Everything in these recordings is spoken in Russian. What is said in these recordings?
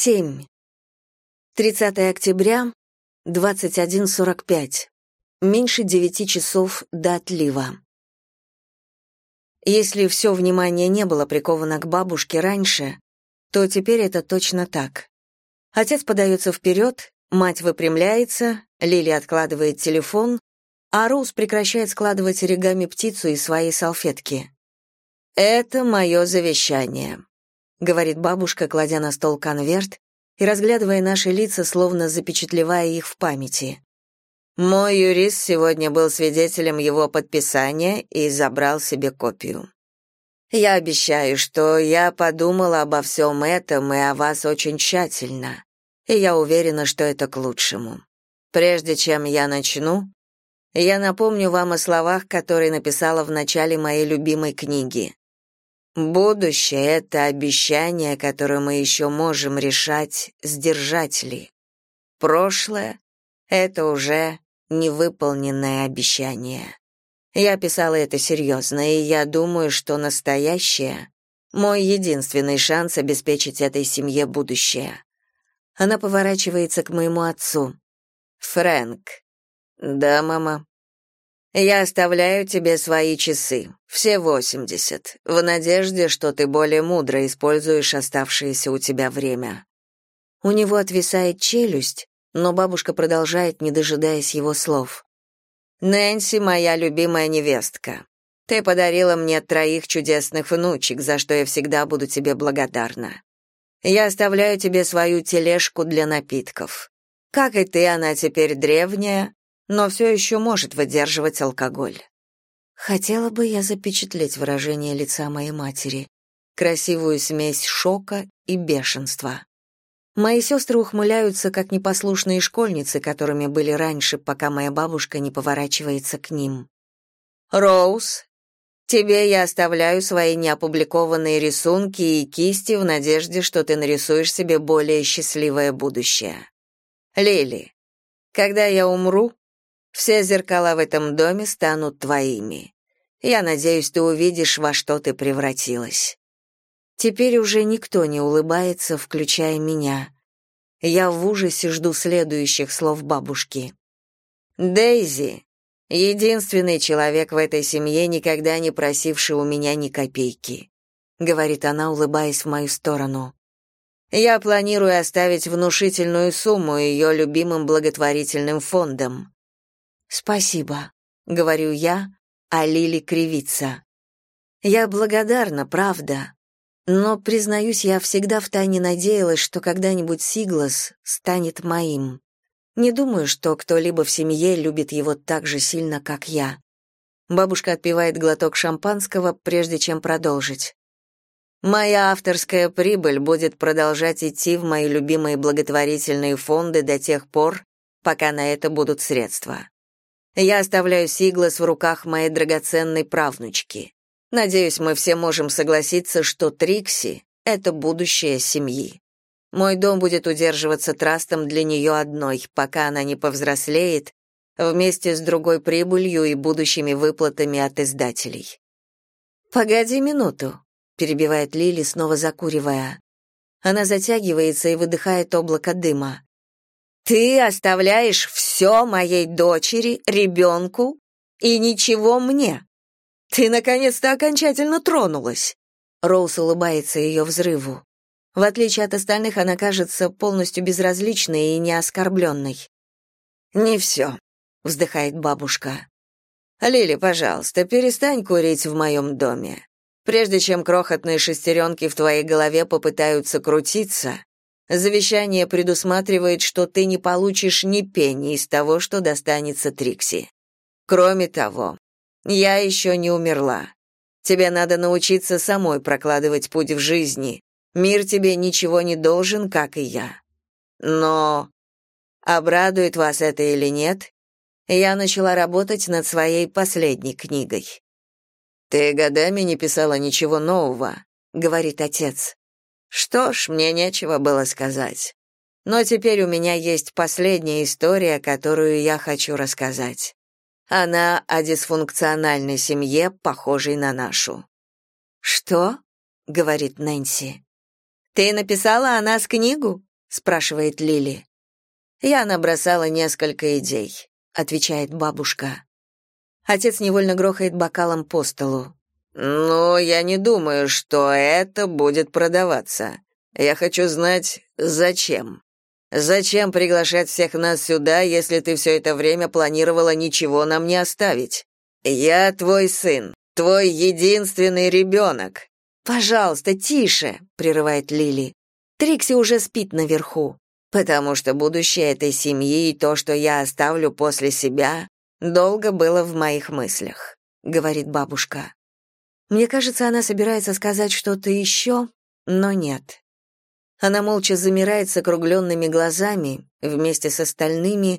7. 30 октября, 21.45. Меньше девяти часов до отлива. Если все внимание не было приковано к бабушке раньше, то теперь это точно так. Отец подается вперед, мать выпрямляется, Лили откладывает телефон, а Роуз прекращает складывать оригами птицу из своей салфетки. «Это мое завещание», — говорит бабушка, кладя на стол конверт и разглядывая наши лица, словно запечатлевая их в памяти. Мой юрист сегодня был свидетелем его подписания и забрал себе копию. Я обещаю, что я подумала обо всем этом и о вас очень тщательно, и я уверена, что это к лучшему. Прежде чем я начну, я напомню вам о словах, которые написала в начале моей любимой книги. Будущее — это обещание, которое мы еще можем решать, сдержать ли. Прошлое — это уже невыполненное обещание. Я писала это серьезно, и я думаю, что настоящее — мой единственный шанс обеспечить этой семье будущее. Она поворачивается к моему отцу. «Фрэнк». «Да, мама». Я оставляю тебе свои часы, все восемьдесят, в надежде, что ты более мудро используешь оставшееся у тебя время. У него отвисает челюсть, но бабушка продолжает, не дожидаясь его слов. Нэнси моя любимая невестка. Ты подарила мне троих чудесных внучек, за что я всегда буду тебе благодарна. Я оставляю тебе свою тележку для напитков. Как и ты, она теперь древняя, но все еще может выдерживать алкоголь. Хотела бы я запечатлеть выражение лица моей матери, красивую смесь шока и бешенства. Мои сестры ухмыляются, как непослушные школьницы, которыми были раньше, пока моя бабушка не поворачивается к ним. «Роуз, тебе я оставляю свои неопубликованные рисунки и кисти в надежде, что ты нарисуешь себе более счастливое будущее. Лили, когда я умру, все зеркала в этом доме станут твоими. Я надеюсь, ты увидишь, во что ты превратилась. Теперь уже никто не улыбается, включая меня. Я в ужасе жду следующих слов бабушки. Дейзи, единственный человек в этой семье, никогда не просивший у меня ни копейки, говорит она, улыбаясь в мою сторону. Я планирую оставить внушительную сумму ее любимым благотворительным фондам. «Спасибо», — говорю я, а Лили кривится. Я благодарна, правда, но, признаюсь, я всегда втайне надеялась, что когда-нибудь Сиглас станет моим. Не думаю, что кто-либо в семье любит его так же сильно, как я. Бабушка отпивает глоток шампанского, прежде чем продолжить. Моя авторская прибыль будет продолжать идти в мои любимые благотворительные фонды до тех пор, пока на это будут средства. Я оставляю Сиглас в руках моей драгоценной правнучки. Надеюсь, мы все можем согласиться, что Трикси — это будущее семьи. Мой дом будет удерживаться трастом для нее одной, пока она не повзрослеет, вместе с другой прибылью и будущими выплатами от издателей. «Погоди минуту», — перебивает Лили, снова закуривая. Она затягивается и выдыхает облако дыма. Ты оставляешь все моей дочери, ребенку и ничего мне. Ты наконец-то окончательно тронулась. Роуз улыбается ее взрыву. В отличие от остальных, она кажется полностью безразличной и не оскорбленной. «Не все», — вздыхает бабушка. «Лили, пожалуйста, перестань курить в моем доме. Прежде чем крохотные шестеренки в твоей голове попытаются крутиться, Завещание предусматривает, что ты не получишь ни пени из того, что достанется Трикси. Кроме того, я еще не умерла. Тебе надо научиться самой прокладывать путь в жизни. Мир тебе ничего не должен, как и я. Но обрадует вас это или нет, я начала работать над своей последней книгой. Ты годами не писала ничего нового, говорит отец. Что ж, мне нечего было сказать. Но теперь у меня есть последняя история, которую я хочу рассказать. Она о дисфункциональной семье, похожей на нашу. Что? говорит Нэнси. Ты написала о нас книгу? спрашивает Лили. Я набросала несколько идей, отвечает бабушка. Отец невольно грохает бокалом по столу. «Но я не думаю, что это будет продаваться. Я хочу знать, зачем. Зачем приглашать всех нас сюда, если ты все это время планировала ничего нам не оставить? Я твой сын, твой единственный ребенок». «Пожалуйста, тише», — прерывает Лили. «Трикси уже спит наверху». «Потому что будущее этой семьи и то, что я оставлю после себя, долго было в моих мыслях», — говорит бабушка. Мне кажется, она собирается сказать что-то еще, но нет. Она молча замирает с округленными глазами вместе с остальными,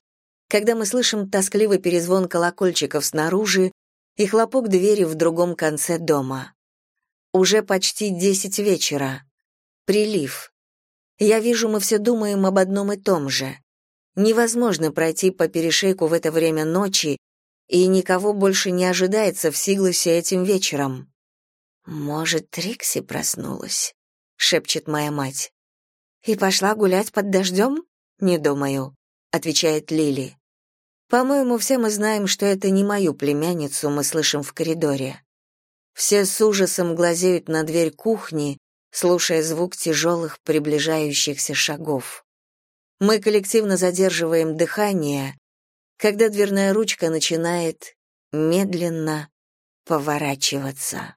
когда мы слышим тоскливый перезвон колокольчиков снаружи и хлопок двери в другом конце дома. Уже почти десять вечера. Прилив. Я вижу, мы все думаем об одном и том же. Невозможно пройти по перешейку в это время ночи, и никого больше не ожидается в Сигласе этим вечером. «Может, Трикси проснулась?» — шепчет моя мать. «И пошла гулять под дождем?» «Не думаю», — отвечает Лили. «По-моему, все мы знаем, что это не мою племянницу мы слышим в коридоре. Все с ужасом глазеют на дверь кухни, слушая звук тяжелых приближающихся шагов. Мы коллективно задерживаем дыхание, когда дверная ручка начинает медленно поворачиваться.